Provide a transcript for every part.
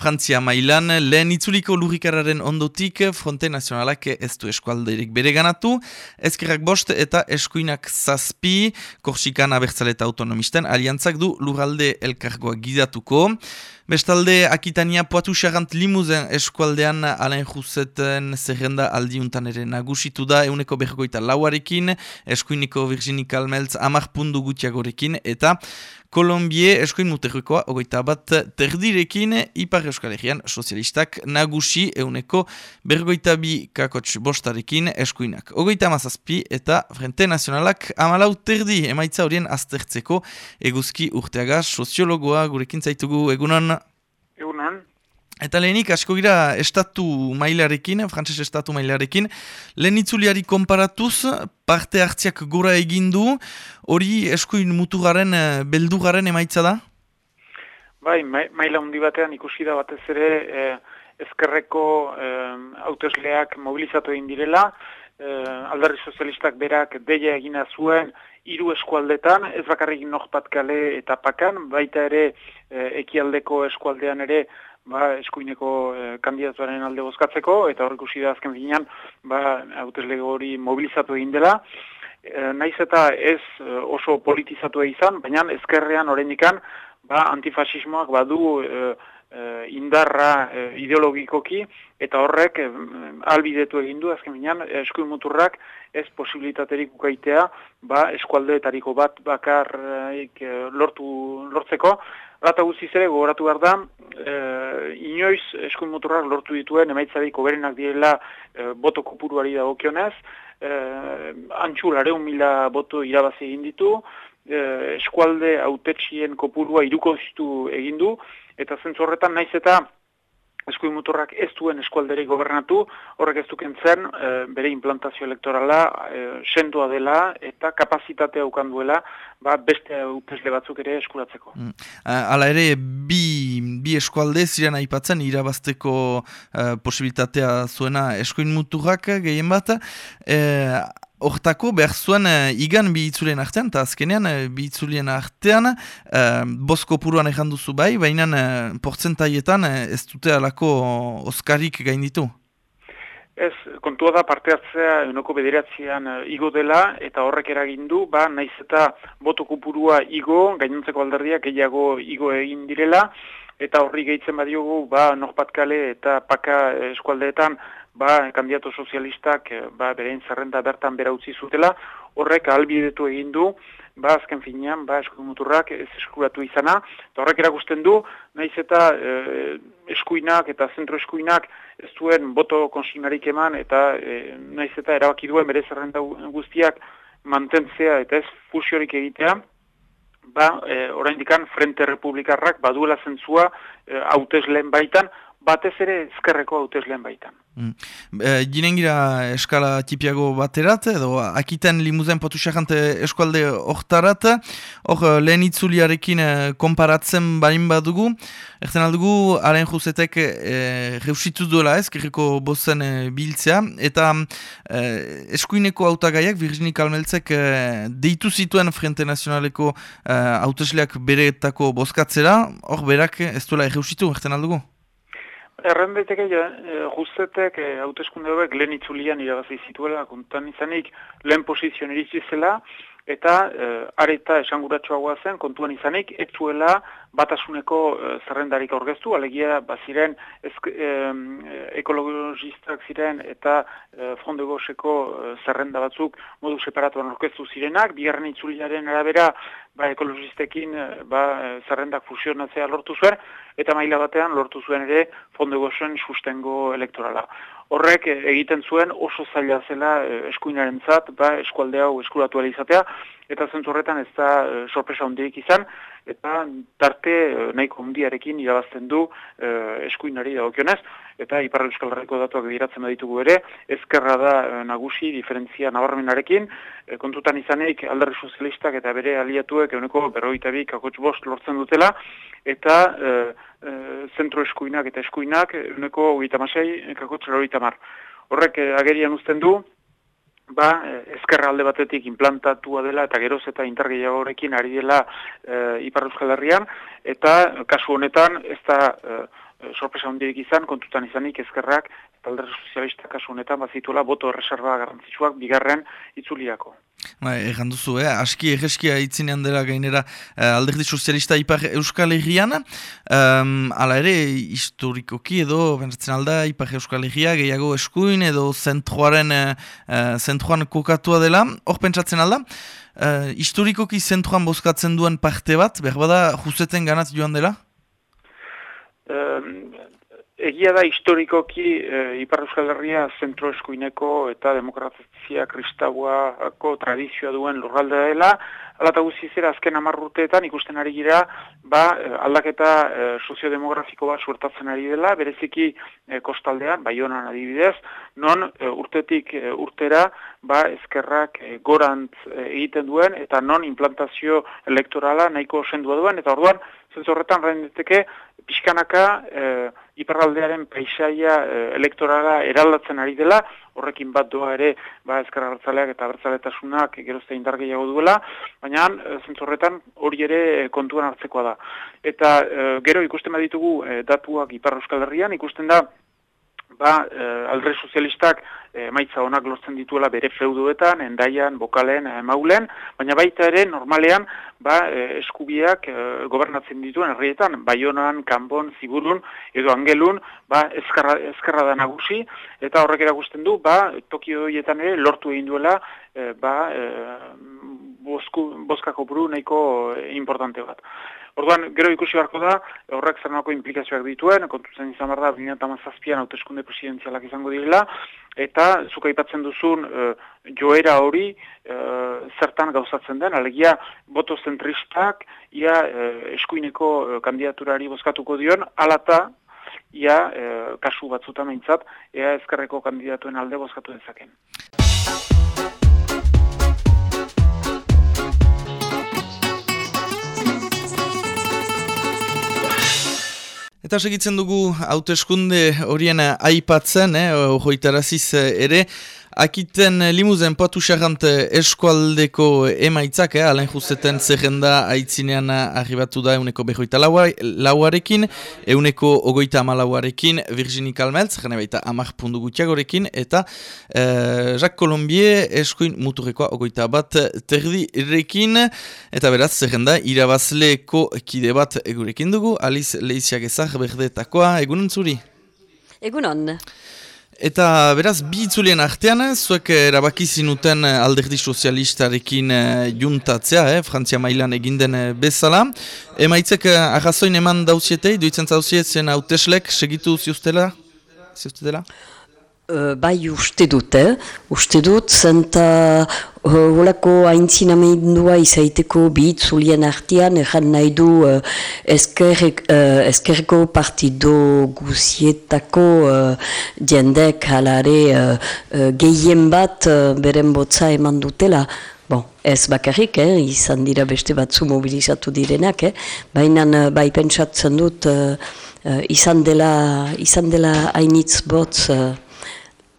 Frantzia mailan, lehen itzuliko lurrikararen ondotik, Fronte Nazionalak ez du eskualderik bere ganatu, ezkerrak bost eta eskuinak zazpi, Korsikan abertzaleta autonomisten, aliantzak du lurralde elkargoa gidatuko. Bestalde, Akitania poatu xarant limuzen eskualdean Alain Juseten zerrenda aldiuntan ere nagusitu da euneko bergoita lauarekin, eskuiniko Virginie Kalmeltz amar pundu gutiagorekin, eta Kolombie eskuin muterrikoa, ogoita bat terdirekin, ipar euskal sozialistak nagusi euneko bergoita bi kakotx bostarekin eskuinak. Ogoita mazazpi eta Frente Nazionalak amalau terdi emaitza horien aztertzeko eguzki urteaga soziologoa gurekin zaitugu egunan. Eta lehenik, asko gira estatu mailarekin, frantses estatu mailarekin, lehen itzuliari konparatuz, parte hartziak gora egindu, hori eskuin mutugaren, eh, beldugaren emaitza da? Bai, maila hundi batean ikusi da batez ere eh, ezkerreko eh, hautesleak mobilizatu egin direla, eh, aldarri sozialistak berak deia egina zuen hiru eskualdetan, ez bakarrik nokpatkale eta pakan, baita ere eh, ekialdeko eskualdean ere, ba, eskuineko e, kandidatuaren alde bozkatzeko, eta horrek usi da azken finean, ba, hauteslego hori mobilizatu egin dela. E, naiz eta ez e, oso politizatu izan, baina ezkerrean horrendikan, ba, antifasismoak badu e, e, indarra e, ideologikoki, eta horrek e, albidetu egin du, azken finean, eskuin muturrak ez posibilitaterik ukaitea, ba, eskualdeetariko bat bakar e, lortu, lortzeko, Rata guztiz ere, gogoratu behar da, e, inoiz eskun motorrak lortu dituen emaitzarik oberenak direla e, boto kopuruari da okionez, e, antxur areun boto irabazi egin ditu, eskualde autetxien kopurua iruko egin du, eta zentzorretan naiz eta eskuin muturrak ez duen eskualderi gobernatu, horrek ez duken zen, e, bere implantazio elektorala e, sendua dela eta kapazitatea ukan duela, ba, beste upesle batzuk ere eskuratzeko. Mm. Hala ere, bi, bi eskualde ziren aipatzen irabazteko uh, posibilitatea zuena eskuin muturrak gehien bat, Hortako, behar zuen uh, igan bi itzulien artean, eta azkenean uh, bi itzulien artean, uh, bosko puruan ezan duzu bai, baina uh, portzentaietan uh, ez dute alako oskarik gainditu. Ez, kontua da parte hartzea enoko bederatzean uh, igo dela, eta horrek eragindu, ba, naiz eta boto kupurua igo, gainontzeko alderdiak gehiago igo egin direla, eta horri gehitzen badiogu, ba, nokpatkale eta paka eskualdeetan, ba, kandidato sozialistak eh, ba, berein zerrenda bertan bera utzi zutela, horrek albidetu egin du, ba, azken finean, ba, muturrak ez eskuratu izana, eta horrek erakusten du, naiz eta e, eskuinak eta zentro eskuinak ez duen boto konsignarik eman, eta e, naiz eta erabaki duen bere zerrenda guztiak mantentzea eta ez fusiorik egitea, ba, e, oraindikan Frente Republikarrak baduela zentzua e, hautesleen baitan, batez ere ezkerreko hautesleen baitan. Mm. E, ginen gira eskala tipiago baterat, edo akiten limuzen potu eskualde oktarat, hor lehen itzuliarekin konparatzen bain badugu, erten aldugu, haren juzetek e, reusitu duela ez, kirriko bozen e, biltzea, eta e, eskuineko autagaiak, Virginie Kalmeltzek, e, deitu zituen Frente Nazionaleko e, hautesleak beretako bozkatzera, hor berak ez duela reusitu, erten aldugu? Erren daiteke, e, justetek e, hauteskunde hauek lehen itzulian irabazi zituela, kontan izanik lehen posizioan iritsi zela, eta e, areta esanguratxoagoa zen, kontuan izanik, ez zuela batasuneko e, zerrendarik aurkeztu, alegia baziren e, ekologistak ziren eta e, fondegoseko e, zerrenda batzuk modu separatuan aurkeztu zirenak, bigarren itzuliaren arabera ba, ekologistekin e, ba, zerrendak fusionatzea lortu zuen, eta maila batean lortu zuen ere fondegosen sustengo elektorala. Horrek egiten zuen oso zaila zela e, eskuinaren zat, ba, eskualde hau eskuratu izatea, eta zentzu horretan ez da e, sorpresa hondirik izan, eta tarte e, nahiko hundiarekin irabazten du e, eskuinari dagokionez, eta Ipar Euskal Herriko datuak bidiratzen baditugu ere, ezkerra da e, nagusi diferentzia nabarmenarekin, e, kontutan izanik alderri sozialistak eta bere aliatuek euneko berroitabik akotx bost lortzen dutela, eta e, e, zentro eskuinak eta eskuinak euneko hogeita masei kakotx mar. Horrek agerian uzten du, ba, ezkerra alde batetik implantatua dela eta geroz eta intergehiago horrekin ari dela e, Ipar Euskal Herrian, eta kasu honetan ez da sorpresa hondirik izan, kontutan izanik ezkerrak, eta alderri sozialistak kasu honetan, bazituela boto erreserba garantzitsuak bigarren itzuliako. Ba, egan duzu, eh? aski egeskia itzinean dela gainera eh, alderdi sozialista ipar Euskal Herrian. Um, ala ere, historikoki edo, benzatzen alda, ipar Euskal Herria, gehiago eskuin edo zentroaren, uh, zentroan kokatua dela. Hor pentsatzen alda, uh, historikoki zentroan bozkatzen duen parte bat, berbada, juseten ganat joan dela? Egia da historikoki e, Ipar Euskal Herria zentro eskuineko eta demokrazia kristauako tradizioa duen lurralde dela. Alata guzizera azken amarruteetan ikusten ari gira ba, eh, aldaketa e, soziodemografiko bat suertatzen ari dela, bereziki e, kostaldean, bai honan adibidez, non urtetik urtera ba, ezkerrak e, gorant egiten duen eta non implantazio elektorala nahiko sendua duen, eta orduan, zentzorretan rendeteke, pixkanaka e, iparraldearen paisaia e, elektorala eraldatzen ari dela, horrekin bat doa ere ba, ezkerra hartzaleak eta bertzaletasunak gerozte indar gehiago duela, baina e, zentzorretan hori ere kontuan hartzekoa da. Eta e, gero ikusten baditugu e, datuak Ipar Euskal Herrian, ikusten da ba, e, aldre sozialistak e, maitza honak lortzen dituela bere feuduetan, endaian, bokalen, e, maulen, baina baita ere normalean ba, eskubiak e, gobernatzen dituen herrietan, baionan, kanbon, ziburun, edo angelun, ba, ezkarra, ezkarra da nagusi, eta horrek erakusten du, ba, Tokio horietan ere lortu egin duela, e, ba, e, bosku, boskako buru nahiko importante bat. Orduan, gero ikusi beharko da, horrek zer implikazioak dituen, kontutzen izan behar da, 2008an hauteskunde presidenzialak izango direla, eta zuka ipatzen duzun uh, joera hori uh, zertan gauzatzen den, alegia boto zentristak, ia uh, eskuineko kandidaturari bozkatuko dion, alata, ia uh, kasu batzuta meintzat, ea ezkerreko kandidatuen alde bozkatu dezaken. Eta segitzen dugu hauteskunde horien aipatzen, eh, hoitaraziz ere, Akiten limuzen poatu xarrant eh, eskualdeko emaitzak, eh, alen justeten zerrenda aitzinean arribatu da euneko behoita lauarekin, euneko ogoita amalauarekin Virginie Kalmeltz, jene baita amak pundu gutiagorekin, eta eh, Jacques Colombier eskuin muturrekoa ogoita bat terdi rekin, eta beraz zerrenda irabazleko kide bat egurekin dugu, Aliz Leiziak ezak berdetakoa, egunen zuri? Egunon. Eta beraz, bi itzulien artean, zuek erabaki zinuten alderdi sozialistarekin eh, juntatzea, eh, Frantzia mailan eginden eh, bezala. Emaitzek eh, arrazoin eman dauzietei, duitzen zauzietzen hauteslek segitu ziustela? Ziustela? Uh, bai uste dut, eh? uste dut, zenta uh, holako aintzinamendua izaiteko bihitzulien artian, erran nahi du uh, eskerreko uh, partido guzietako uh, jendek halare uh, uh, gehien bat uh, beren botza eman dutela. Bon, ez bakarrik, eh? izan dira beste batzu mobilizatu direnak, eh? baina bai pentsatzen dut uh, uh, izan dela, hainitz botz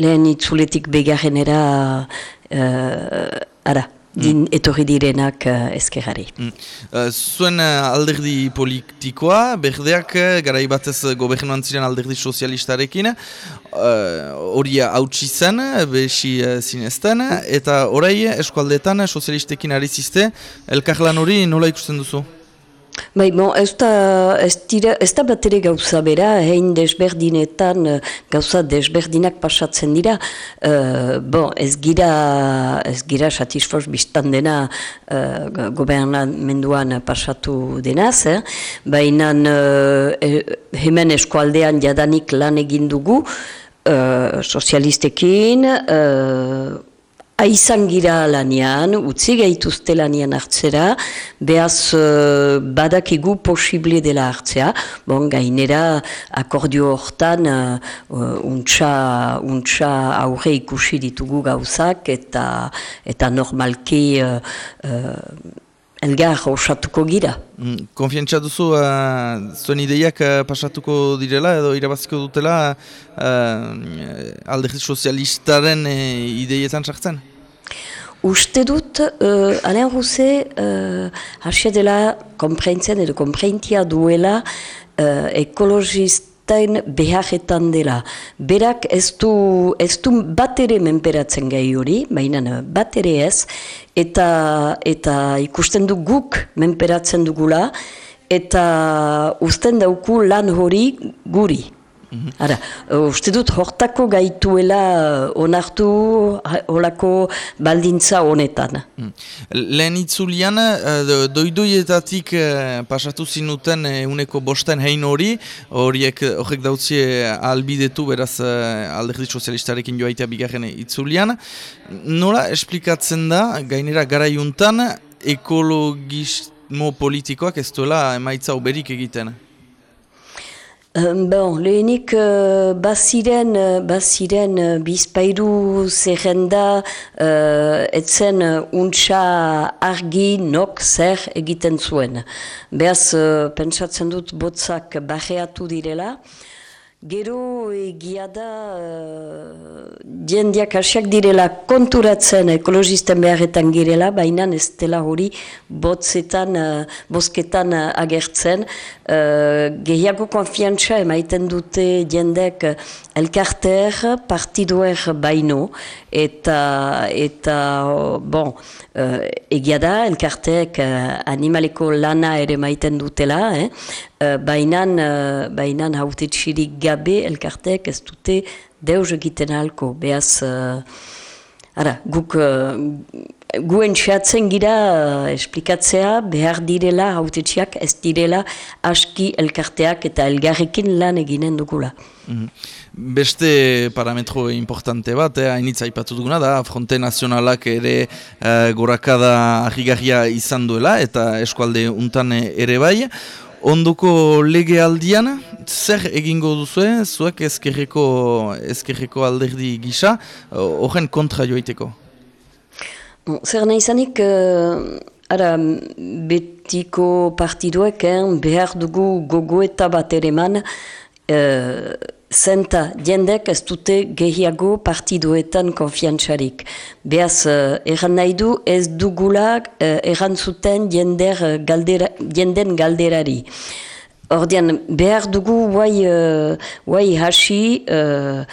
lehen itzuletik begarrenera uh, ara, din mm. etorri direnak uh, ezkerari. Mm. Uh, zuen uh, alderdi politikoa, berdeak garai batez gobernuan ziren alderdi sozialistarekin, hori uh, hautsi zen, besi uh, zinezten, eta orai eskualdetan sozialistekin ari ziste, elkarlan hori nola ikusten duzu? Bai, bon, ez da, ez, tira, ez da bat ere gauza bera, hein desberdinetan eh, gauza desberdinak pasatzen dira. Uh, bon, ez gira, ez gira satisfoz biztan dena uh, gobernamenduan pasatu denaz, eh? baina uh, hemen eskualdean jadanik lan egin dugu, uh, sozialistekin, Aizan gira lanian, utzi gaituzte lanian hartzera, behaz uh, badakigu posible dela hartzea, bon, gainera akordio hortan uh, untxa, untxa aurre ikusi ditugu gauzak eta, eta normalki uh, uh, elgar osatuko gira. Mm, konfientza duzu, uh, zuen ideiak uh, pasatuko direla edo irabaziko dutela uh, alderdi sozialistaren uh, ideietan sartzen? Uste dut, uh, Alain Rousset, uh, hasia dela komprentzen edo komprentia duela uh, ekologista ertain beharretan dela. Berak ez du, ez du bat ere menperatzen gai hori, baina bat ere ez, eta, eta ikusten du guk menperatzen dugula, eta usten dauku lan hori guri. Mhm. Ara, uste dut hortako gaituela uh, onartu holako baldintza honetan. Mm. Lehen itzulian, uh, doidoietatik pasatu zinuten uneko bosten hein hori, horiek horrek dautzie albidetu beraz alderdi sozialistarekin joaitea bigarren itzulian. Nola esplikatzen da, gainera garaiuntan, ekologismo politikoak ez duela emaitza oberik egiten? Bon, lehenik uh, baziren, uh, baziren uh, bizpairu zerrenda uh, etzen untxa argi nok zer egiten zuen. Beaz, uh, pentsatzen dut botzak bajeatu direla, Gero egia da uh, jendeak hasiak direla konturatzen ekologisten beharretan girela, baina ez dela hori botzetan, uh, bosketan uh, agertzen. Uh, gehiago konfiantza emaiten dute jendek elkarter, partiduer baino, eta, eta bon, uh, egia da, elkarteek uh, animaleko lana ere maiten dutela, eh? Uh, bainan, uh, bainan haute txirik gabe elkartek ez dute deus egiten halko. Beaz, uh, ara, guk uh, guen txatzen gira uh, esplikatzea behar direla haute ez direla aski elkarteak eta elgarrekin lan eginen dugula. Mhm. Beste parametro importante bat, eh, hainitza ipatu duguna da, fronte nazionalak ere uh, gorakada ahigarria izan duela eta eskualde untan ere bai. Ondoko lege zer egingo duzu, zuek ezkerreko, ezkerreko alderdi gisa, horren kontra joaiteko? Zer nahi zanik, uh, ara, betiko partiduek, eh, behar dugu gogoeta bat ere man, uh, zenta jendek ez dute gehiago partiduetan konfiantzarik. Beaz, uh, erran nahi du ez dugula uh, erran zuten jender, galdera, jenden galderari. Ordean, behar dugu guai, uh, hasi uh,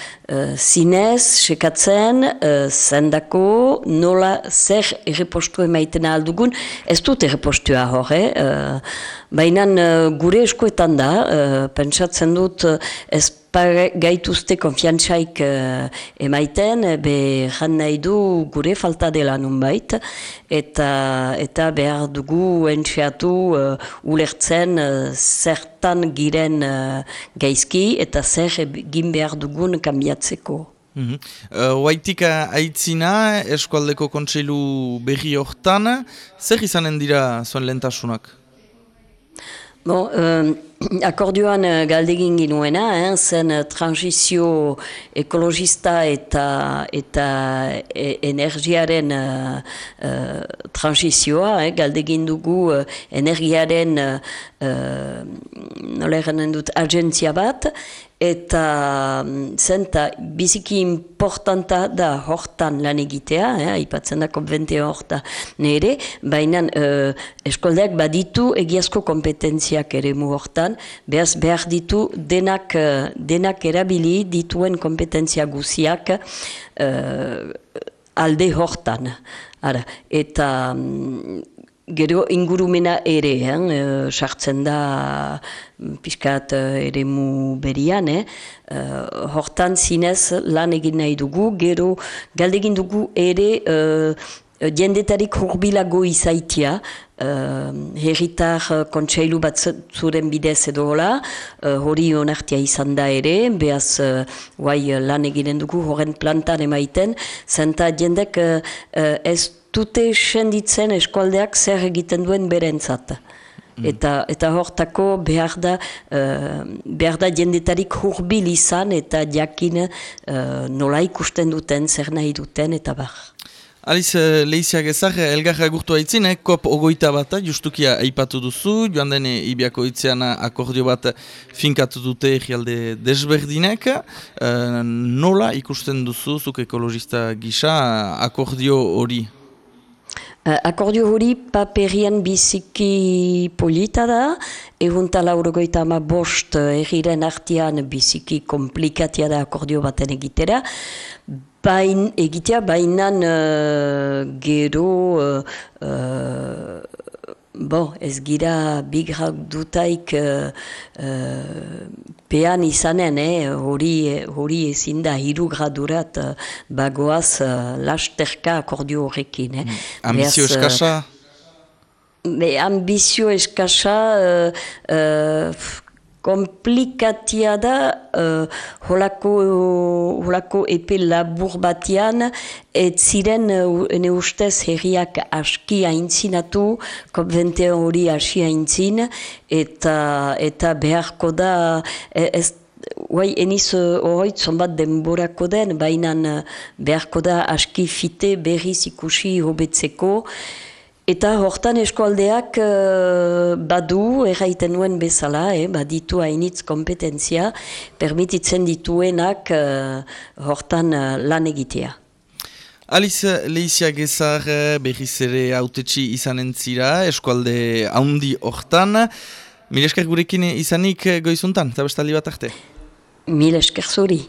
zinez, sekatzen, uh, zendako, nola zer errepostu emaiten aldugun, ez dut errepostua hor, eh? uh, baina uh, gure eskoetan da, uh, pentsatzen dut uh, ez gaituzte konfiantzaik uh, emaiten, be jan nahi du gure falta dela nunbait, eta, eta behar dugu entxeatu uh, ulertzen uh, zertan giren uh, gaizki, eta zer egin behar dugun kambiatzeko. Mm -hmm. uh, Waitika aitzina, eskualdeko kontseilu berri hortan, zer izanen dira zuen lentasunak? Bon, euh, akordioan uh, galdegin ginuena, eh, zen uh, transizio ekologista eta, eta e, energiaren uh, uh, transizioa, eh, galdegin dugu uh, energiaren uh, uh, nola dut agentzia bat, eta mm, zenta biziki importanta da hortan lan egitea, eh, aipatzen da konvente horta nire, baina eh, eskoldeak baditu egiazko kompetentziak ere mu hortan, behaz behar ditu denak, eh, denak erabili dituen kompetentzia guziak eh, alde hortan. Ara, eta mm, Gero ingurumena ere, eh, sartzen da mm, pixkat eh, ere mu berian, eh? Uh, hortan zinez lan egin nahi dugu, gero galdegin dugu ere uh, diendetarik hurbilago izaitia, uh, herritar kontseilu bat zuren bidez edo hola, uh, hori onartia izan da ere, behaz uh, guai lan eginen dugu horren plantan emaiten, zenta diendek uh, ez dute senditzen eskualdeak zer egiten duen berentzat. Mm. Eta, eta hortako behar da, uh, behar da jendetarik hurbil izan eta jakin uh, nola ikusten duten, zer nahi duten eta bar. Aliz, uh, lehiziak ezak, elgarra gurtu haitzin, eh? kop ogoita bat, justukia aipatu duzu, joan den ibiako itzean akordio bat finkatu dute egialde desberdinek. nola ikusten duzu, zuk ekologista gisa, akordio hori? akordio hori paperian biziki polita da, egun talaurogoita ama bost egiren artian biziki komplikatia da akordio baten egitera, bain, egitea bainan gero Bo, ez gira bigrak dutaik uh, uh, pean izanen, eh? hori, hori ezin da hiru gradurat uh, bagoaz uh, lasterka akordio horrekin. Eh? Mm. Ambizio eskasa? Uh, ambizio eskasa, uh, komplikatia da uh, holako, holako epe labur batian ez ziren uh, ene ustez herriak aski haintzinatu konvente hori hasi haintzin eta, eta beharko da e, ez Guai, eniz horreit zonbat denborako den, baina beharko da aski fite berriz ikusi hobetzeko. Eta hortan eskualdeak uh, badu, erraiten nuen bezala, eh, baditu hainitz kompetentzia, permititzen dituenak uh, hortan uh, lan egitea. Aliz Leizia Gezar berriz ere autetxi izanen zira, eskualde haundi hortan. Mil esker gurekin izanik goizuntan, zabestaldi bat arte? Mil esker zuri.